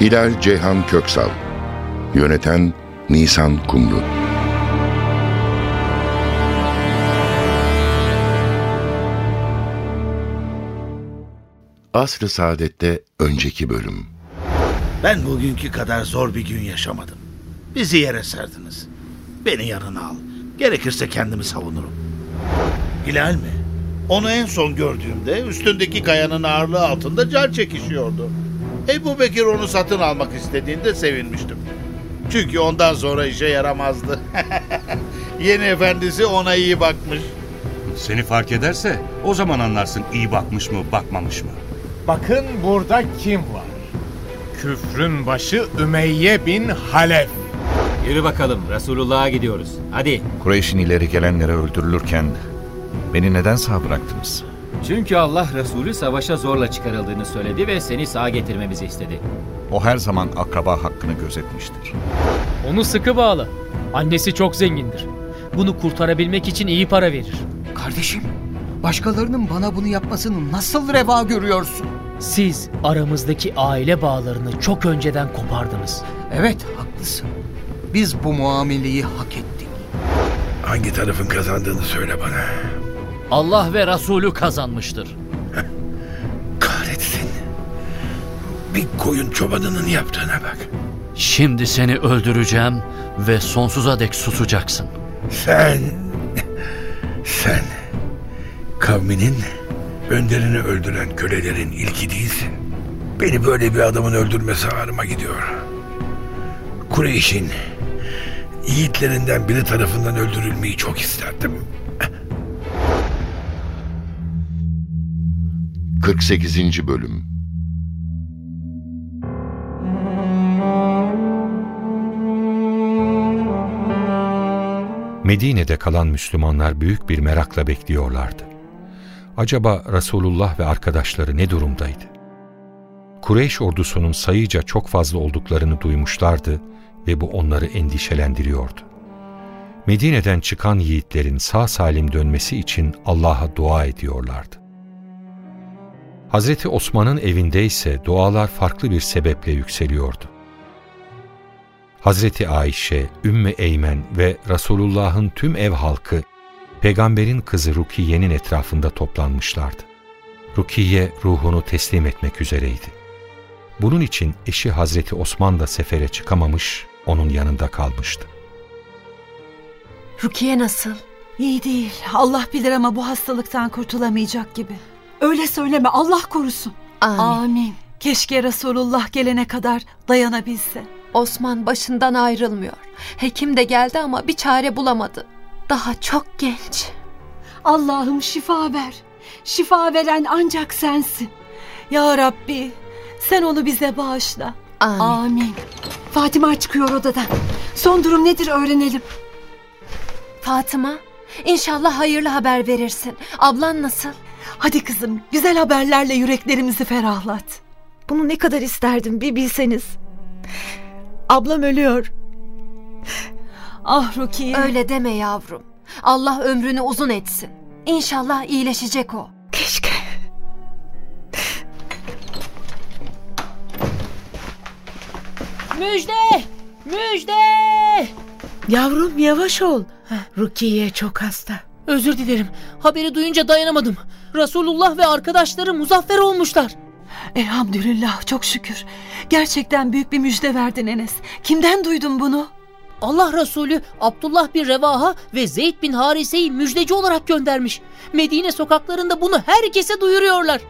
Hilal Ceyhan Köksal Yöneten Nisan Kumru Asr-ı Saadet'te önceki bölüm Ben bugünkü kadar zor bir gün yaşamadım. Bizi yere serdiniz. Beni yanına al. Gerekirse kendimi savunurum. Hilal mi? Onu en son gördüğümde üstündeki kayanın ağırlığı altında car çekişiyordu. Ebu Bekir onu satın almak istediğinde sevinmiştim. Çünkü ondan sonra işe yaramazdı. Yeni efendisi ona iyi bakmış. Seni fark ederse o zaman anlarsın iyi bakmış mı bakmamış mı. Bakın burada kim var? Küfrün başı Ümeyye bin Halef. Yürü bakalım Resulullah'a gidiyoruz. Hadi. Kureyş'in ileri gelenleri öldürülürken beni neden sağ bıraktınız? Çünkü Allah Resulü savaşa zorla çıkarıldığını söyledi ve seni sağ getirmemizi istedi. O her zaman akraba hakkını gözetmiştir. Onu sıkı bağla. Annesi çok zengindir. Bunu kurtarabilmek için iyi para verir. Kardeşim, başkalarının bana bunu yapmasını nasıl reva görüyorsun? Siz aramızdaki aile bağlarını çok önceden kopardınız. Evet, haklısın. Biz bu muameleyi hak ettik. Hangi tarafın kazandığını söyle bana. Allah ve Resulü kazanmıştır. Kahretsin. Bir koyun çobanının yaptığına bak. Şimdi seni öldüreceğim ve sonsuza dek susacaksın. Sen... Sen... Kavminin önderini öldüren kölelerin ilki değilsin. Beni böyle bir adamın öldürmesi ağrıma gidiyor. Kureyş'in yiğitlerinden biri tarafından öldürülmeyi çok isterdim. 48. Bölüm Medine'de kalan Müslümanlar büyük bir merakla bekliyorlardı. Acaba Resulullah ve arkadaşları ne durumdaydı? Kureyş ordusunun sayıca çok fazla olduklarını duymuşlardı ve bu onları endişelendiriyordu. Medine'den çıkan yiğitlerin sağ salim dönmesi için Allah'a dua ediyorlardı. Hazreti Osman'ın evinde ise dualar farklı bir sebeple yükseliyordu. Hazreti Ayşe, Ümmü Eymen ve Resulullah'ın tüm ev halkı peygamberin kızı Rukiye'nin etrafında toplanmışlardı. Rukiye ruhunu teslim etmek üzereydi. Bunun için eşi Hazreti Osman da sefere çıkamamış, onun yanında kalmıştı. Rukiye nasıl? İyi değil. Allah bilir ama bu hastalıktan kurtulamayacak gibi. Öyle söyleme Allah korusun. Amin. Amin. Keşke Resulullah gelene kadar dayanabilse. Osman başından ayrılmıyor. Hekim de geldi ama bir çare bulamadı. Daha çok genç. Allah'ım şifa ver. Şifa veren ancak sensin. Ya Rabbi sen onu bize bağışla. Amin. Amin. Fatıma çıkıyor odadan. Son durum nedir öğrenelim. Fatıma, inşallah hayırlı haber verirsin. Ablan nasıl? Hadi kızım, güzel haberlerle yüreklerimizi ferahlat. Bunu ne kadar isterdim bir bilseniz. Ablam ölüyor. Ah Rukiye. Öyle deme yavrum. Allah ömrünü uzun etsin. İnşallah iyileşecek o. Keşke. Müjde! Müjde! Yavrum yavaş ol. Rukiye çok hasta. Özür dilerim. Haberi duyunca dayanamadım. Resulullah ve arkadaşları muzaffer olmuşlar. Elhamdülillah çok şükür. Gerçekten büyük bir müjde verdin Enes. Kimden duydun bunu? Allah Resulü Abdullah bin Revaha ve Zeyd bin Harise'yi müjdeci olarak göndermiş. Medine sokaklarında bunu herkese duyuruyorlar.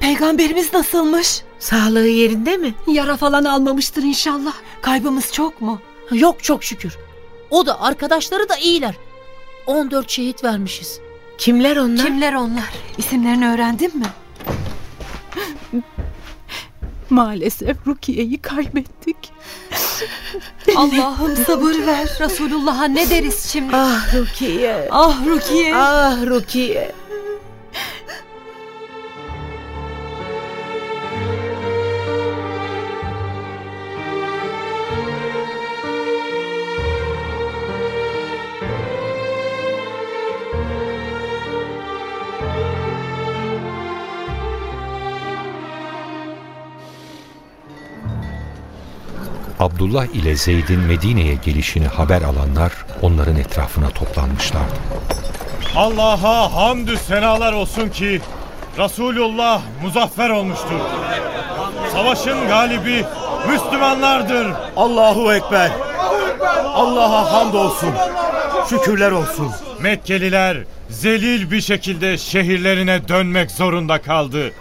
Peygamberimiz nasılmış? Sağlığı yerinde mi? Yara falan almamıştır inşallah. Kaybımız çok mu? Yok çok şükür. O da arkadaşları da iyiler. 14 şehit vermişiz. Kimler onlar? Kimler onlar? İsimlerini öğrendin mi? Maalesef Rukiye'yi kaybettik. Allah'ım sabır ver. Resulullah'a ne deriz şimdi? Ah Rukiye. Ah Rukiye. Ah Rukiye. Abdullah ile Zeyd'in Medine'ye gelişini haber alanlar onların etrafına toplanmışlardı. Allah'a hamdü senalar olsun ki Resulullah muzaffer olmuştur. Savaşın galibi Müslümanlardır. Allahu Ekber. Allah'a hamd olsun. Şükürler olsun. Mekkeliler zelil bir şekilde şehirlerine dönmek zorunda kaldı.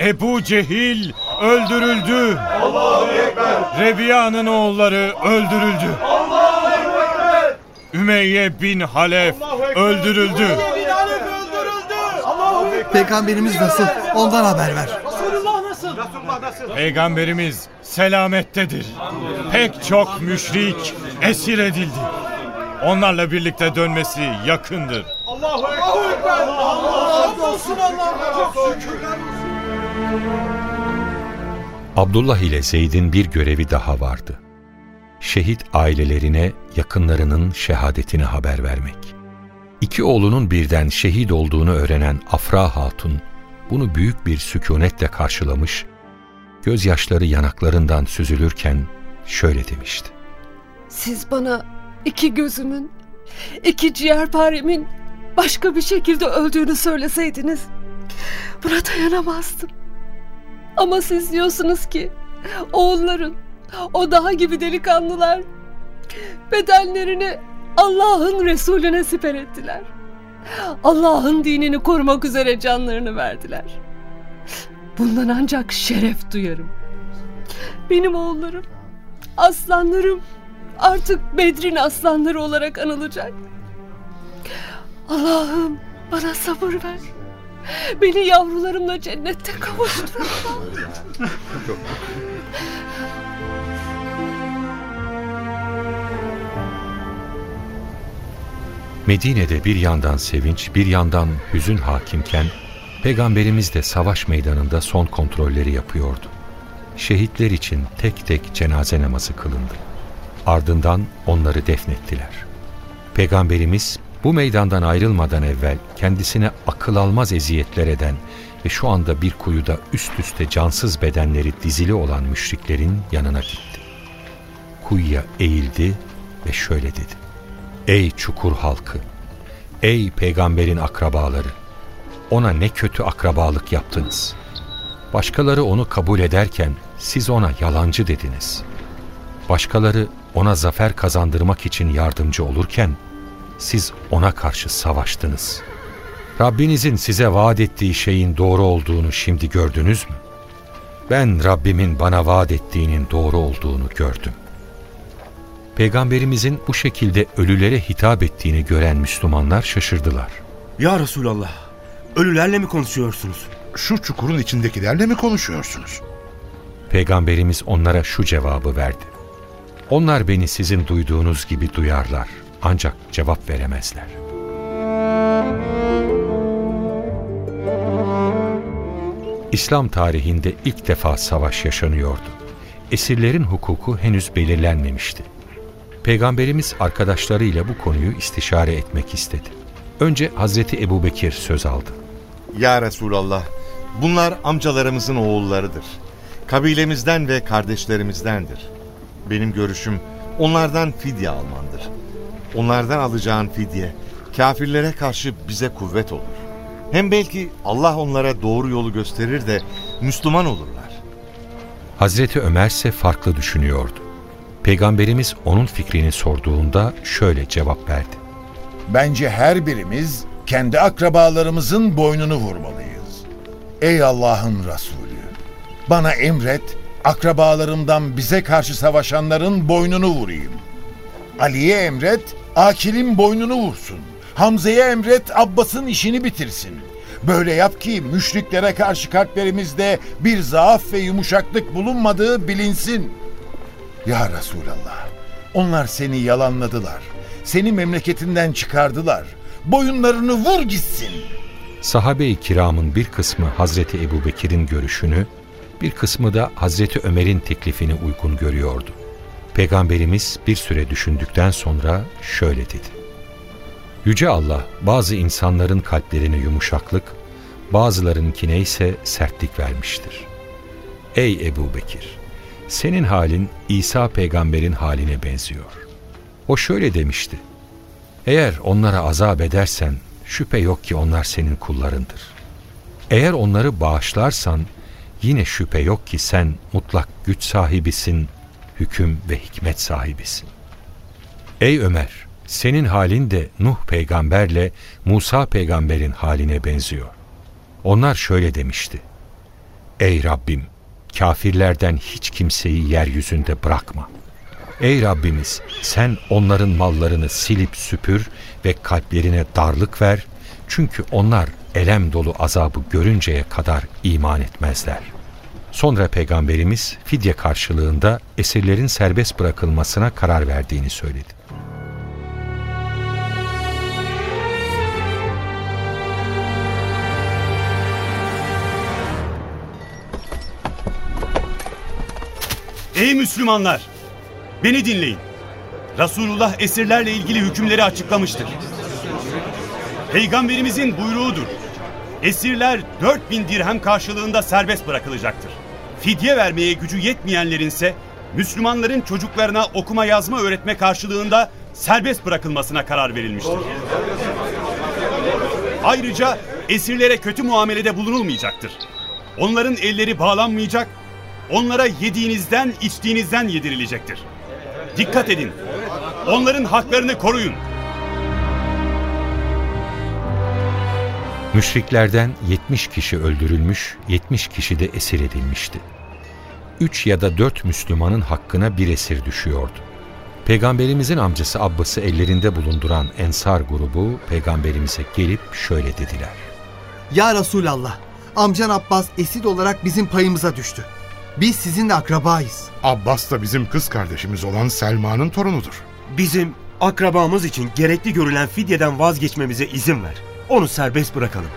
Ebu Cehil öldürüldü. Allahu Ekber. Rebiya'nın oğulları öldürüldü. Allahu Ekber. Ümeyye bin Halef öldürüldü. Peygamberimiz nasıl? Ondan haber ver. Peygamberimiz selamettedir. Pek çok müşrik esir edildi. Onlarla birlikte dönmesi yakındır. Allahu Ekber. Allah razı olsun Allah razı olsun. Abdullah ile Zeyd'in bir görevi daha vardı. Şehit ailelerine yakınlarının şehadetini haber vermek. İki oğlunun birden şehit olduğunu öğrenen Afra Hatun, bunu büyük bir sükunetle karşılamış, gözyaşları yanaklarından süzülürken şöyle demişti. Siz bana iki gözümün, iki ciğerparemin başka bir şekilde öldüğünü söyleseydiniz buna dayanamazdım. Ama siz diyorsunuz ki oğulların, o daha gibi delikanlılar bedenlerini Allah'ın Resulüne siper ettiler. Allah'ın dinini korumak üzere canlarını verdiler. Bundan ancak şeref duyarım. Benim oğullarım, aslanlarım artık Bedrin aslanları olarak anılacak. Allah'ım bana sabır ver. Beni yavrularımla cennette kavuştur. Medine'de bir yandan sevinç, bir yandan hüzün hakimken, Peygamberimiz de savaş meydanında son kontrolleri yapıyordu. Şehitler için tek tek cenaze namazı kılındı. Ardından onları defnettiler. Peygamberimiz bu meydandan ayrılmadan evvel kendisine akıl almaz eziyetler eden ve şu anda bir kuyuda üst üste cansız bedenleri dizili olan müşriklerin yanına gitti. Kuyuya eğildi ve şöyle dedi. Ey çukur halkı! Ey peygamberin akrabaları! Ona ne kötü akrabalık yaptınız. Başkaları onu kabul ederken siz ona yalancı dediniz. Başkaları ona zafer kazandırmak için yardımcı olurken siz ona karşı savaştınız. Rabbinizin size vaat ettiği şeyin doğru olduğunu şimdi gördünüz mü? Ben Rabbimin bana vaat ettiğinin doğru olduğunu gördüm. Peygamberimizin bu şekilde ölülere hitap ettiğini gören Müslümanlar şaşırdılar. Ya Resulallah, ölülerle mi konuşuyorsunuz? Şu çukurun içindekilerle mi konuşuyorsunuz? Peygamberimiz onlara şu cevabı verdi. Onlar beni sizin duyduğunuz gibi duyarlar ancak cevap veremezler. İslam tarihinde ilk defa savaş yaşanıyordu. Esirlerin hukuku henüz belirlenmemişti. Peygamberimiz arkadaşlarıyla bu konuyu istişare etmek istedi. Önce Hazreti Ebubekir söz aldı. Ya Resulallah, bunlar amcalarımızın oğullarıdır. Kabilemizden ve kardeşlerimizdendir. Benim görüşüm onlardan fidye almandır. Onlardan alacağın fidye kafirlere karşı bize kuvvet olur. Hem belki Allah onlara doğru yolu gösterir de Müslüman olurlar. Hazreti Ömer ise farklı düşünüyordu. Peygamberimiz onun fikrini sorduğunda şöyle cevap verdi. Bence her birimiz kendi akrabalarımızın boynunu vurmalıyız. Ey Allah'ın Resulü! Bana emret, akrabalarımdan bize karşı savaşanların boynunu vurayım. Ali'ye emret, Akil'in boynunu vursun. Hamza'ya emret, Abbas'ın işini bitirsin. Böyle yap ki müşriklere karşı kalplerimizde bir zaaf ve yumuşaklık bulunmadığı bilinsin. Ya Resulallah, onlar seni yalanladılar. Seni memleketinden çıkardılar. Boyunlarını vur gitsin. Sahabe-i kiramın bir kısmı Hazreti Ebubekir'in görüşünü, bir kısmı da Hazreti Ömer'in teklifini uygun görüyordu. Peygamberimiz bir süre düşündükten sonra şöyle dedi. Yüce Allah bazı insanların kalplerine yumuşaklık, bazılarınkine ise sertlik vermiştir. Ey Ebu Bekir! Senin halin İsa peygamberin haline benziyor. O şöyle demişti. Eğer onlara azap edersen şüphe yok ki onlar senin kullarındır. Eğer onları bağışlarsan yine şüphe yok ki sen mutlak güç sahibisin, hüküm ve hikmet sahibisin. Ey Ömer! Senin halin de Nuh peygamberle Musa peygamberin haline benziyor. Onlar şöyle demişti. Ey Rabbim! Kafirlerden hiç kimseyi yeryüzünde bırakma. Ey Rabbimiz sen onların mallarını silip süpür ve kalplerine darlık ver. Çünkü onlar elem dolu azabı görünceye kadar iman etmezler. Sonra Peygamberimiz fidye karşılığında esirlerin serbest bırakılmasına karar verdiğini söyledi. Ey Müslümanlar! Beni dinleyin. Resulullah esirlerle ilgili hükümleri açıklamıştır. Peygamberimizin buyruğudur. Esirler 4000 dirhem karşılığında serbest bırakılacaktır. Fidye vermeye gücü yetmeyenlerin ise Müslümanların çocuklarına okuma yazma öğretme karşılığında serbest bırakılmasına karar verilmiştir. Ayrıca esirlere kötü muamelede bulunulmayacaktır. Onların elleri bağlanmayacak, onlara yediğinizden, içtiğinizden yedirilecektir. Dikkat edin. Onların haklarını koruyun. Müşriklerden 70 kişi öldürülmüş, 70 kişi de esir edilmişti. Üç ya da dört Müslümanın hakkına bir esir düşüyordu. Peygamberimizin amcası Abbas'ı ellerinde bulunduran Ensar grubu peygamberimize gelip şöyle dediler. Ya Resulallah, amcan Abbas esir olarak bizim payımıza düştü. Biz sizinle akrabayız. Abbas da bizim kız kardeşimiz olan Selma'nın torunudur. Bizim akrabamız için gerekli görülen fidyeden vazgeçmemize izin ver. Onu serbest bırakalım.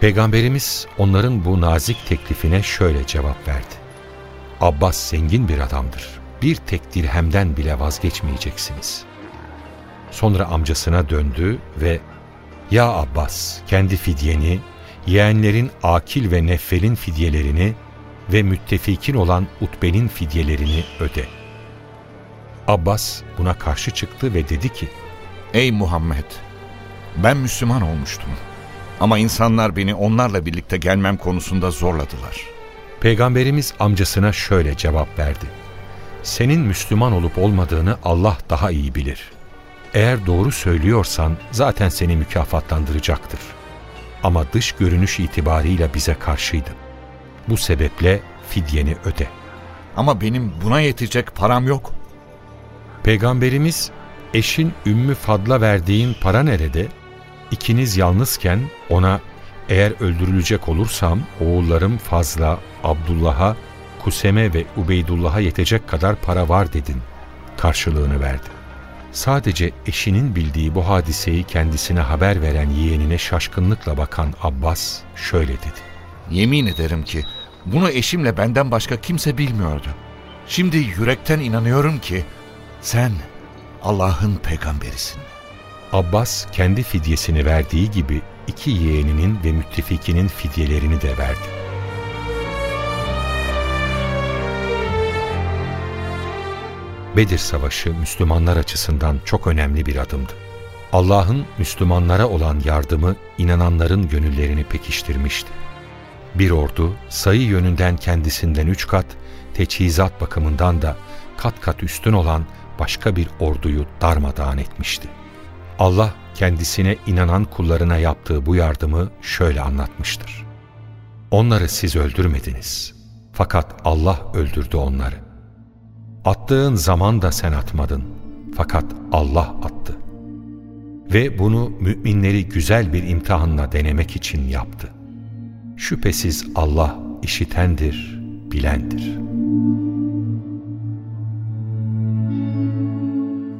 Peygamberimiz onların bu nazik teklifine şöyle cevap verdi. Abbas zengin bir adamdır. Bir tek dirhemden bile vazgeçmeyeceksiniz. Sonra amcasına döndü ve ''Ya Abbas, kendi fidyeni, yeğenlerin Akil ve Neffel'in fidyelerini ve müttefikin olan Utbe'nin fidyelerini öde. Abbas buna karşı çıktı ve dedi ki, Ey Muhammed! Ben Müslüman olmuştum. Ama insanlar beni onlarla birlikte gelmem konusunda zorladılar. Peygamberimiz amcasına şöyle cevap verdi. Senin Müslüman olup olmadığını Allah daha iyi bilir. Eğer doğru söylüyorsan zaten seni mükafatlandıracaktır. Ama dış görünüş itibarıyla bize karşıydı. Bu sebeple fidyeni öde. Ama benim buna yetecek param yok. Peygamberimiz eşin Ümmü Fadla verdiğin para nerede? İkiniz yalnızken ona eğer öldürülecek olursam oğullarım Fazla, Abdullah'a, Kuseme ve Ubeydullah'a yetecek kadar para var dedin. Karşılığını verdi. Sadece eşinin bildiği bu hadiseyi kendisine haber veren yeğenine şaşkınlıkla bakan Abbas şöyle dedi. Yemin ederim ki bunu eşimle benden başka kimse bilmiyordu. Şimdi yürekten inanıyorum ki sen Allah'ın peygamberisin. Abbas kendi fidyesini verdiği gibi iki yeğeninin ve müttefikinin fidyelerini de verdi. Bedir Savaşı Müslümanlar açısından çok önemli bir adımdı. Allah'ın Müslümanlara olan yardımı inananların gönüllerini pekiştirmişti. Bir ordu sayı yönünden kendisinden üç kat, teçhizat bakımından da kat kat üstün olan başka bir orduyu darmadağın etmişti. Allah kendisine inanan kullarına yaptığı bu yardımı şöyle anlatmıştır. Onları siz öldürmediniz. Fakat Allah öldürdü onları. Attığın zaman da sen atmadın. Fakat Allah attı. Ve bunu müminleri güzel bir imtihanla denemek için yaptı. Şüphesiz Allah işitendir, bilendir.